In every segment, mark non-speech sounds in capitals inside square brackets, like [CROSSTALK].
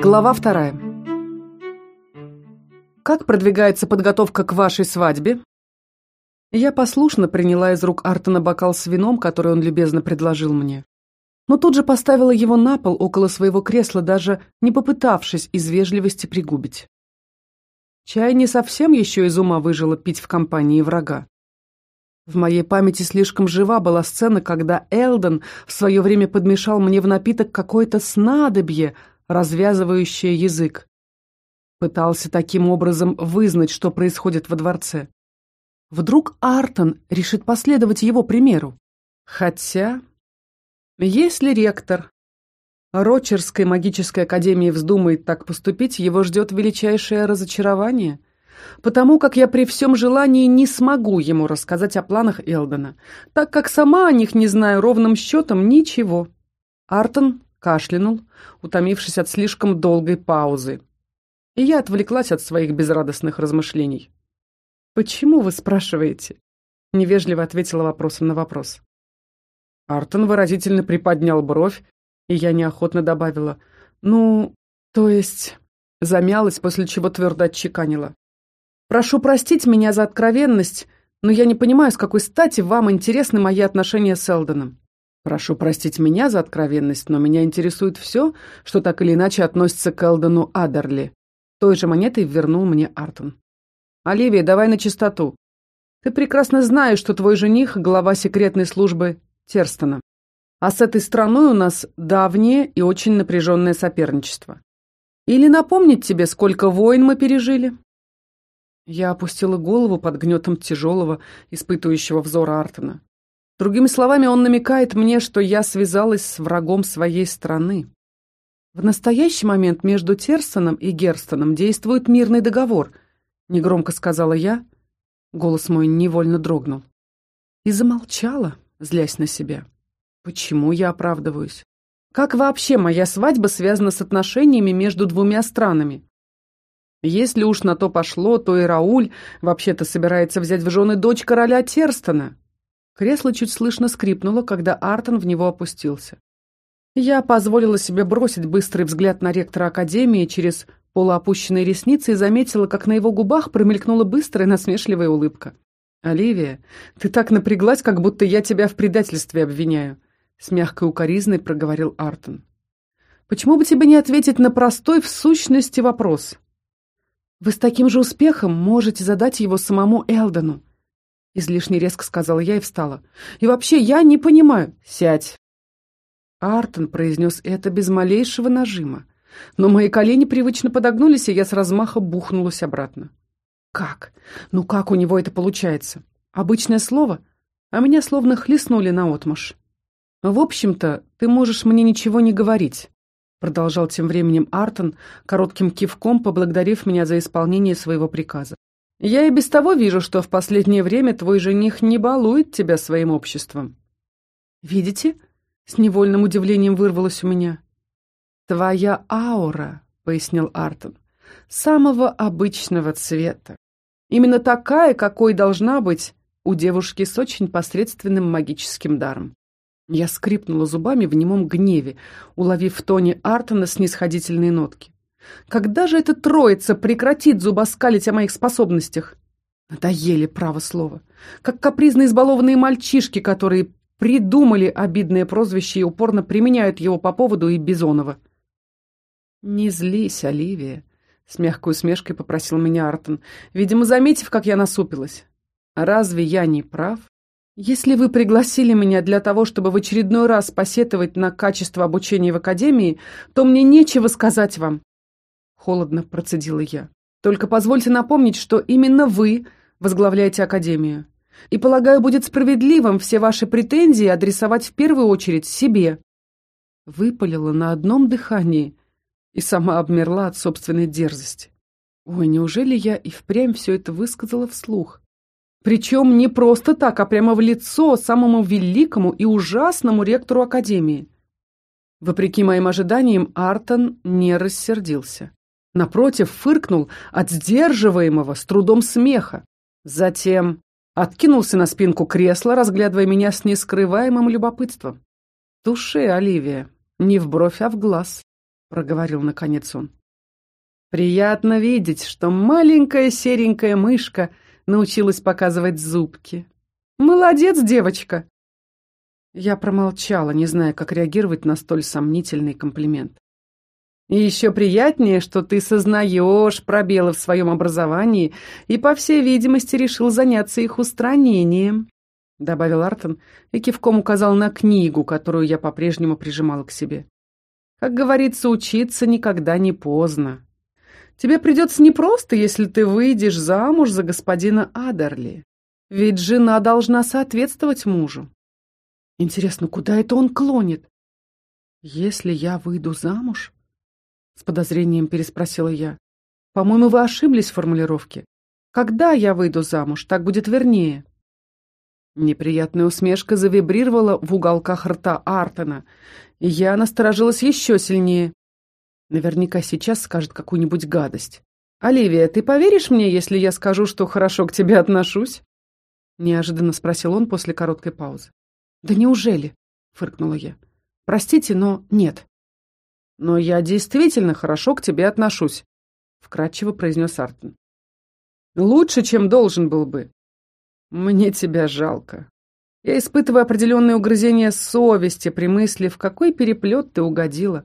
Глава вторая. Как продвигается подготовка к вашей свадьбе? Я послушно приняла из рук Артона бокал с вином, который он любезно предложил мне. Но тут же поставила его на пол около своего кресла, даже не попытавшись из вежливости пригубить. Чай не совсем еще из ума выжила пить в компании врага. В моей памяти слишком жива была сцена, когда Элден в свое время подмешал мне в напиток какое-то снадобье, развязывающее язык. Пытался таким образом вызнать, что происходит во дворце. Вдруг Артон решит последовать его примеру. Хотя, если ректор Рочерской магической академии вздумает так поступить, его ждет величайшее разочарование — потому как я при всем желании не смогу ему рассказать о планах Элдена, так как сама о них не знаю ровным счетом ничего. Артон кашлянул, утомившись от слишком долгой паузы. И я отвлеклась от своих безрадостных размышлений. «Почему вы спрашиваете?» — невежливо ответила вопросом на вопрос. Артон выразительно приподнял бровь, и я неохотно добавила. «Ну, то есть...» Замялась, после чего твердо отчеканила. Прошу простить меня за откровенность, но я не понимаю, с какой стати вам интересны мои отношения с Элденом. Прошу простить меня за откровенность, но меня интересует все, что так или иначе относится к Элдену Адерли. Той же монетой вернул мне Артон. Оливия, давай на чистоту. Ты прекрасно знаешь, что твой жених — глава секретной службы Терстона. А с этой страной у нас давнее и очень напряженное соперничество. Или напомнить тебе, сколько войн мы пережили? Я опустила голову под гнетом тяжелого, испытывающего взора Артона. Другими словами, он намекает мне, что я связалась с врагом своей страны. В настоящий момент между Терстоном и Герстоном действует мирный договор, негромко сказала я. Голос мой невольно дрогнул. И замолчала, злясь на себя. Почему я оправдываюсь? Как вообще моя свадьба связана с отношениями между двумя странами? Если уж на то пошло, то и Рауль вообще-то собирается взять в жены дочь короля Терстона. Кресло чуть слышно скрипнуло, когда Артон в него опустился. Я позволила себе бросить быстрый взгляд на ректора Академии через полуопущенные ресницы и заметила, как на его губах промелькнула быстрая насмешливая улыбка. «Оливия, ты так напряглась, как будто я тебя в предательстве обвиняю», — с мягкой укоризной проговорил Артон. «Почему бы тебе не ответить на простой в сущности вопрос?» Вы с таким же успехом можете задать его самому Элдону. Излишне резко сказала я и встала. И вообще, я не понимаю. Сядь. Артон произнес это без малейшего нажима. Но мои колени привычно подогнулись, и я с размаха бухнулась обратно. Как? Ну как у него это получается? Обычное слово? А меня словно хлестнули наотмашь. В общем-то, ты можешь мне ничего не говорить. Продолжал тем временем Артон, коротким кивком поблагодарив меня за исполнение своего приказа. «Я и без того вижу, что в последнее время твой жених не балует тебя своим обществом». «Видите?» — с невольным удивлением вырвалось у меня. «Твоя аура», — пояснил Артон, — «самого обычного цвета. Именно такая, какой должна быть у девушки с очень посредственным магическим даром. Я скрипнула зубами в немом гневе, уловив в тоне Артона снисходительные нотки. «Когда же эта троица прекратит зубоскалить о моих способностях?» Надоели, право слово. Как капризно избалованные мальчишки, которые придумали обидное прозвище и упорно применяют его по поводу и Бизонова. «Не злись, Оливия», — с мягкой усмешкой попросил меня Артон, видимо, заметив, как я насупилась. «Разве я не прав?» «Если вы пригласили меня для того, чтобы в очередной раз посетовать на качество обучения в академии, то мне нечего сказать вам». Холодно процедила я. «Только позвольте напомнить, что именно вы возглавляете академию. И, полагаю, будет справедливым все ваши претензии адресовать в первую очередь себе». Выпалила на одном дыхании и сама обмерла от собственной дерзости. Ой, неужели я и впрямь все это высказала вслух? Причем не просто так, а прямо в лицо самому великому и ужасному ректору Академии. Вопреки моим ожиданиям, Артон не рассердился. Напротив, фыркнул от сдерживаемого с трудом смеха. Затем откинулся на спинку кресла, разглядывая меня с нескрываемым любопытством. Душе, Оливия, не в бровь, а в глаз. проговорил наконец он. Приятно видеть, что маленькая серенькая мышка научилась показывать зубки. Молодец, девочка. Я промолчала, не зная, как реагировать на столь сомнительный комплимент. И еще приятнее, что ты сознаешь пробелы в своем образовании и, по всей видимости, решил заняться их устранением», — добавил Артон и кивком указал на книгу, которую я по-прежнему прижимала к себе. «Как говорится, учиться никогда не поздно. Тебе придется непросто, если ты выйдешь замуж за господина Адерли. Ведь жена должна соответствовать мужу. Интересно, куда это он клонит? Если я выйду замуж? С подозрением переспросила я. По-моему, вы ошиблись в формулировке. Когда я выйду замуж, так будет вернее. Неприятная усмешка завибрировала в уголках рта Артона, и я насторожилась еще сильнее. Наверняка сейчас скажет какую-нибудь гадость. «Оливия, ты поверишь мне, если я скажу, что хорошо к тебе отношусь?» Неожиданно спросил он после короткой паузы. «Да неужели?» — фыркнула я. «Простите, но нет». «Но я действительно хорошо к тебе отношусь», — вкратчиво произнес Артон. «Лучше, чем должен был бы». «Мне тебя жалко. Я испытываю определенные угрызения совести при мысли, в какой переплет ты угодила.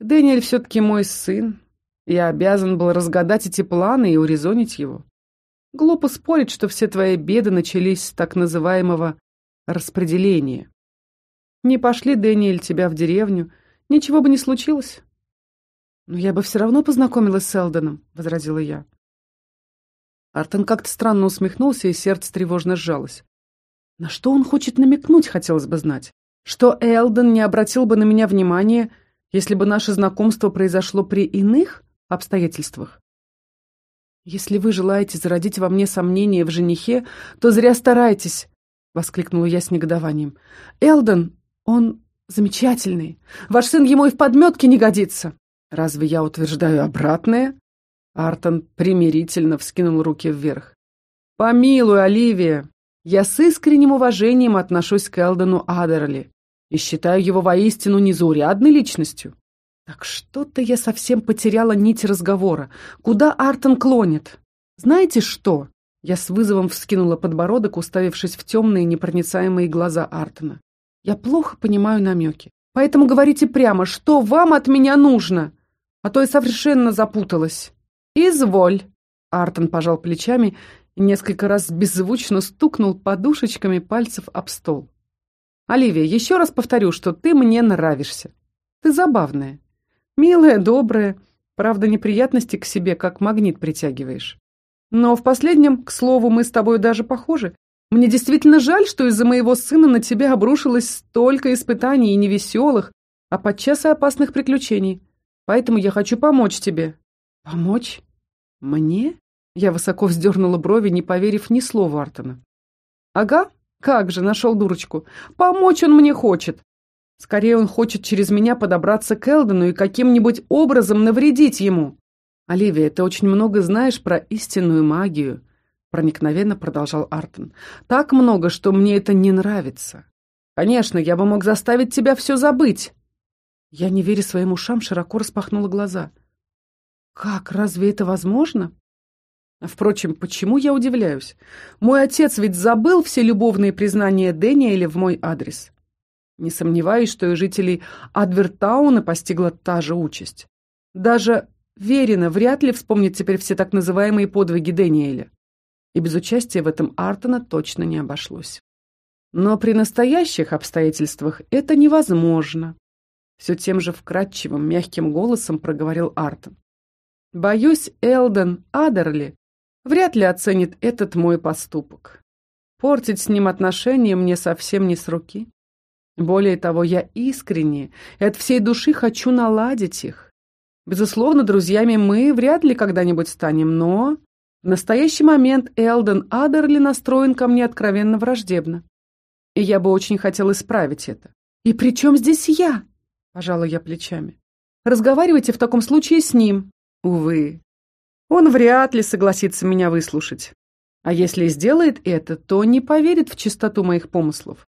Дэниэль все-таки мой сын. Я обязан был разгадать эти планы и урезонить его. Глупо спорить, что все твои беды начались с так называемого распределения. Не пошли, Дэниэль, тебя в деревню, ничего бы не случилось. Но я бы все равно познакомилась с Элденом, — возразила я. Артон как-то странно усмехнулся, и сердце тревожно сжалось. На что он хочет намекнуть, хотелось бы знать. Что Элден не обратил бы на меня внимания, — если бы наше знакомство произошло при иных обстоятельствах? «Если вы желаете зародить во мне сомнения в женихе, то зря старайтесь!» — воскликнула я с негодованием. «Элден, он замечательный. Ваш сын ему и в подметке не годится!» «Разве я утверждаю обратное?» Артон примирительно вскинул руки вверх. «Помилуй, Оливия, я с искренним уважением отношусь к Элдену Адерли и считаю его воистину незаурядной личностью. Так что-то я совсем потеряла нить разговора. Куда Артон клонит? Знаете что? Я с вызовом вскинула подбородок, уставившись в темные непроницаемые глаза Артона. Я плохо понимаю намеки. Поэтому говорите прямо, что вам от меня нужно? А то я совершенно запуталась. Изволь. Артон пожал плечами и несколько раз беззвучно стукнул подушечками пальцев об стол. Оливия, еще раз повторю, что ты мне нравишься. Ты забавная. Милая, добрая. Правда, неприятности к себе как магнит притягиваешь. Но в последнем, к слову, мы с тобой даже похожи. Мне действительно жаль, что из-за моего сына на тебя обрушилось столько испытаний и невеселых, а подчас и опасных приключений. Поэтому я хочу помочь тебе». «Помочь? Мне?» Я высоко вздернула брови, не поверив ни слову Артона. «Ага, как же, нашел дурочку. Помочь он мне хочет. Скорее он хочет через меня подобраться к Элдену и каким-нибудь образом навредить ему. Оливия, ты очень много знаешь про истинную магию, проникновенно продолжал Артон. Так много, что мне это не нравится. Конечно, я бы мог заставить тебя все забыть. Я, не веря своим ушам, широко распахнула глаза. Как, разве это возможно? Впрочем, почему я удивляюсь? Мой отец ведь забыл все любовные признания Дэниеля в мой адрес. Не сомневаюсь, что и жителей Адвертауна постигла та же участь. Даже Верина вряд ли вспомнит теперь все так называемые подвиги Дэниеля. И без участия в этом Артона точно не обошлось. Но при настоящих обстоятельствах это невозможно. Все тем же вкрадчивым, мягким голосом проговорил Артон. Боюсь, Элден Адерли вряд ли оценит этот мой поступок. Портить с ним отношения мне совсем не с руки. Более того, я искренне и от всей души хочу наладить их. Безусловно, друзьями мы вряд ли когда-нибудь станем, но в настоящий момент Элден Адерли настроен ко мне откровенно враждебно. И я бы очень хотел исправить это. «И при чем здесь я?» – пожала я плечами. «Разговаривайте в таком случае с ним». «Увы, он вряд ли согласится меня выслушать. А если сделает это, то не поверит в чистоту моих помыслов.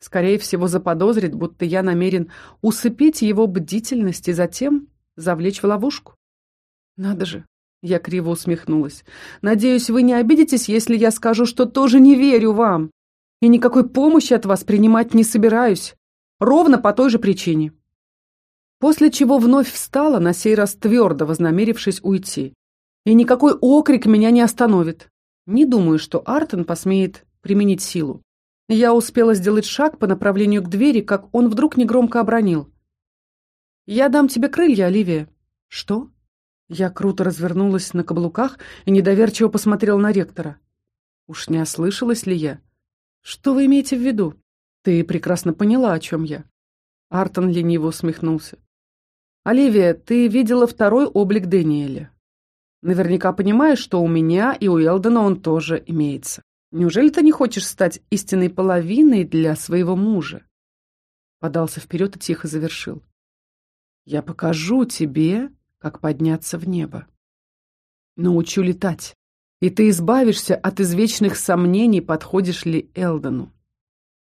Скорее всего, заподозрит, будто я намерен усыпить его бдительность и затем завлечь в ловушку. Надо же, я криво усмехнулась. Надеюсь, вы не обидитесь, если я скажу, что тоже не верю вам и никакой помощи от вас принимать не собираюсь. Ровно по той же причине. После чего вновь встала, на сей раз твердо вознамерившись уйти. И никакой окрик меня не остановит. Не думаю, что Артон посмеет применить силу. Я успела сделать шаг по направлению к двери, как он вдруг негромко обронил. «Я дам тебе крылья, Оливия». «Что?» Я круто развернулась на каблуках и недоверчиво посмотрела на ректора. Уж не ослышалась ли я? «Что вы имеете в виду?» «Ты прекрасно поняла, о чем я». Артон лениво усмехнулся. «Оливия, ты видела второй облик Дэниеля. Наверняка понимаешь, что у меня и у Элдена он тоже имеется. Неужели ты не хочешь стать истинной половиной для своего мужа?» Подался вперед и тихо завершил. «Я покажу тебе, как подняться в небо. Научу летать, и ты избавишься от извечных сомнений, подходишь ли Элдону.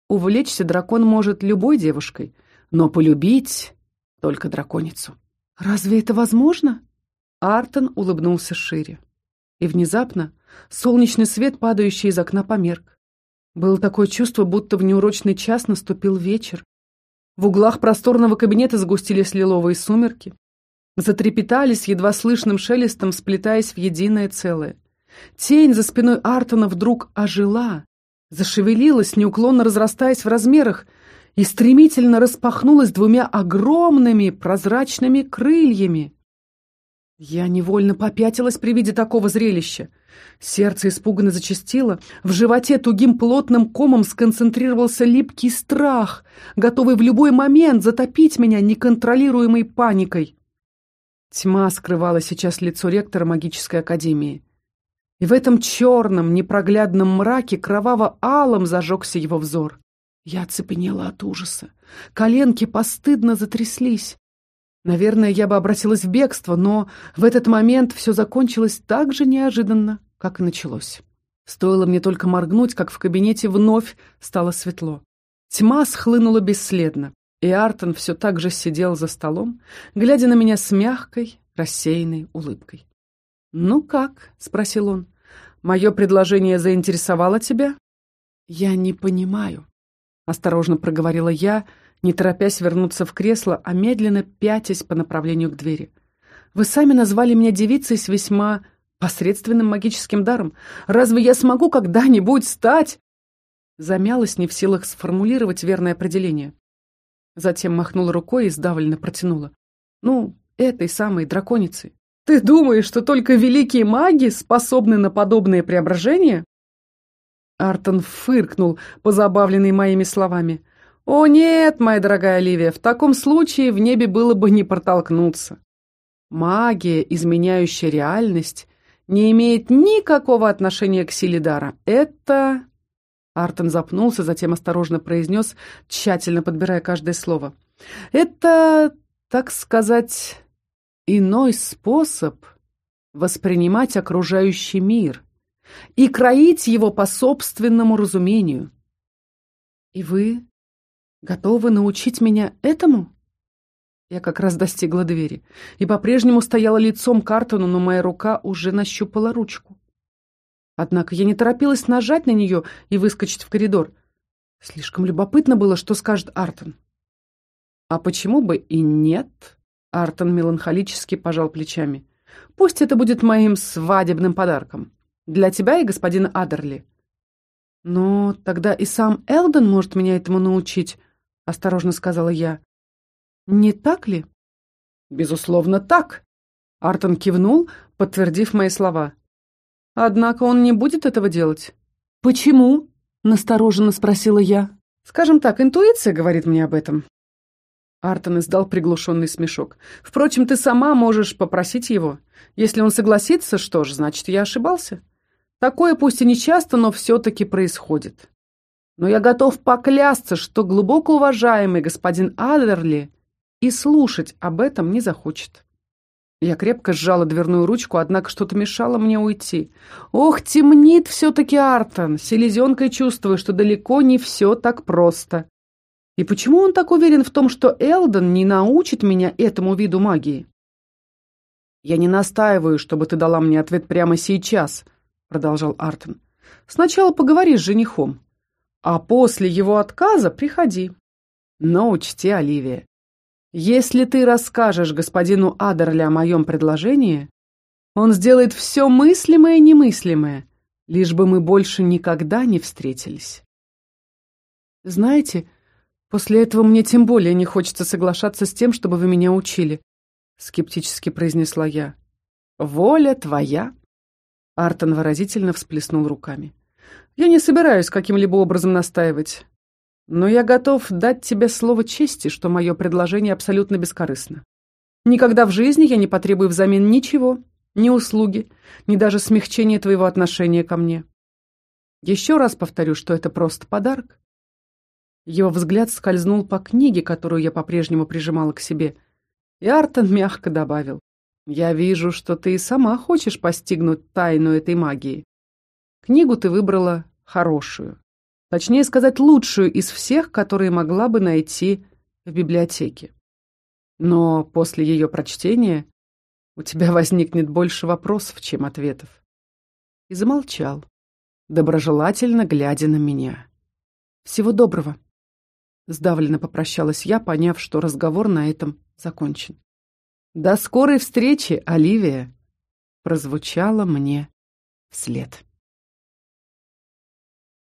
Увлечься дракон может любой девушкой, но полюбить только драконицу. Разве это возможно? Артон улыбнулся шире. И внезапно солнечный свет, падающий из окна, померк. Было такое чувство, будто в неурочный час наступил вечер. В углах просторного кабинета сгустились лиловые сумерки. Затрепетали с едва слышным шелестом, сплетаясь в единое целое. Тень за спиной Артона вдруг ожила, зашевелилась, неуклонно разрастаясь в размерах, и стремительно распахнулась двумя огромными прозрачными крыльями. Я невольно попятилась при виде такого зрелища. Сердце испуганно зачастило, в животе тугим плотным комом сконцентрировался липкий страх, готовый в любой момент затопить меня неконтролируемой паникой. Тьма скрывала сейчас лицо ректора магической академии. И в этом черном, непроглядном мраке кроваво-алом зажегся его взор. Я оцепенела от ужаса. Коленки постыдно затряслись. Наверное, я бы обратилась в бегство, но в этот момент все закончилось так же неожиданно, как и началось. Стоило мне только моргнуть, как в кабинете вновь стало светло. Тьма схлынула бесследно, и Артон все так же сидел за столом, глядя на меня с мягкой, рассеянной улыбкой. «Ну как?» — спросил он. «Мое предложение заинтересовало тебя?» «Я не понимаю», — осторожно проговорила я, не торопясь вернуться в кресло, а медленно пятясь по направлению к двери. «Вы сами назвали меня девицей с весьма посредственным магическим даром. Разве я смогу когда-нибудь стать...» Замялась, не в силах сформулировать верное определение. Затем махнула рукой и сдавленно протянула. «Ну, этой самой драконицей. Ты думаешь, что только великие маги способны на подобные преображения? Артон фыркнул, позабавленный моими словами. «О нет, моя дорогая Оливия, в таком случае в небе было бы не протолкнуться. Магия, изменяющая реальность, не имеет никакого отношения к силе дара. Это...» Артон запнулся, затем осторожно произнес, тщательно подбирая каждое слово. «Это, так сказать, иной способ воспринимать окружающий мир и кроить его по собственному разумению. И вы готовы научить меня этому? Я как раз достигла двери и по-прежнему стояла лицом к Артону, но моя рука уже нащупала ручку. Однако я не торопилась нажать на нее и выскочить в коридор. Слишком любопытно было, что скажет Артон. А почему бы и нет? Артон меланхолически пожал плечами. «Пусть это будет моим свадебным подарком. Для тебя и господина Адерли». «Но тогда и сам Элден может меня этому научить», — осторожно сказала я. «Не так ли?» «Безусловно, так», — Артон кивнул, подтвердив мои слова. «Однако он не будет этого делать». «Почему?» — настороженно спросила я. «Скажем так, интуиция говорит мне об этом. Артон издал приглушенный смешок. «Впрочем, ты сама можешь попросить его. Если он согласится, что ж, значит, я ошибался. Такое пусть и не часто, но все-таки происходит. Но я готов поклясться, что глубоко уважаемый господин Адерли и слушать об этом не захочет». Я крепко сжала дверную ручку, однако что-то мешало мне уйти. «Ох, темнит все-таки Артон! Селезенкой чувствую, что далеко не все так просто». И почему он так уверен в том, что Элден не научит меня этому виду магии? «Я не настаиваю, чтобы ты дала мне ответ прямо сейчас», — продолжал Артон. «Сначала поговори с женихом, а после его отказа приходи. Но учти, Оливия, если ты расскажешь господину Адерли о моем предложении, он сделает все мыслимое и немыслимое, лишь бы мы больше никогда не встретились. Знаете, после этого мне тем более не хочется соглашаться с тем, чтобы вы меня учили, скептически произнесла я. Воля твоя. Артон выразительно всплеснул руками. Я не собираюсь каким-либо образом настаивать. Но я готов дать тебе слово чести, что мое предложение абсолютно бескорыстно. Никогда в жизни я не потребую взамен ничего, ни услуги, ни даже смягчения твоего отношения ко мне. Еще раз повторю, что это просто подарок. Его взгляд скользнул по книге, которую я по-прежнему прижимала к себе, и Артон мягко добавил. «Я вижу, что ты и сама хочешь постигнуть тайну этой магии. Книгу ты выбрала хорошую. Точнее сказать, лучшую из всех, которые могла бы найти в библиотеке. Но после ее прочтения у тебя [LAUGHS] возникнет больше вопросов, чем ответов. И замолчал, доброжелательно глядя на меня. Всего доброго. Сдавленно попрощалась я, поняв, что разговор на этом закончен. «До скорой встречи, Оливия!» прозвучало мне вслед.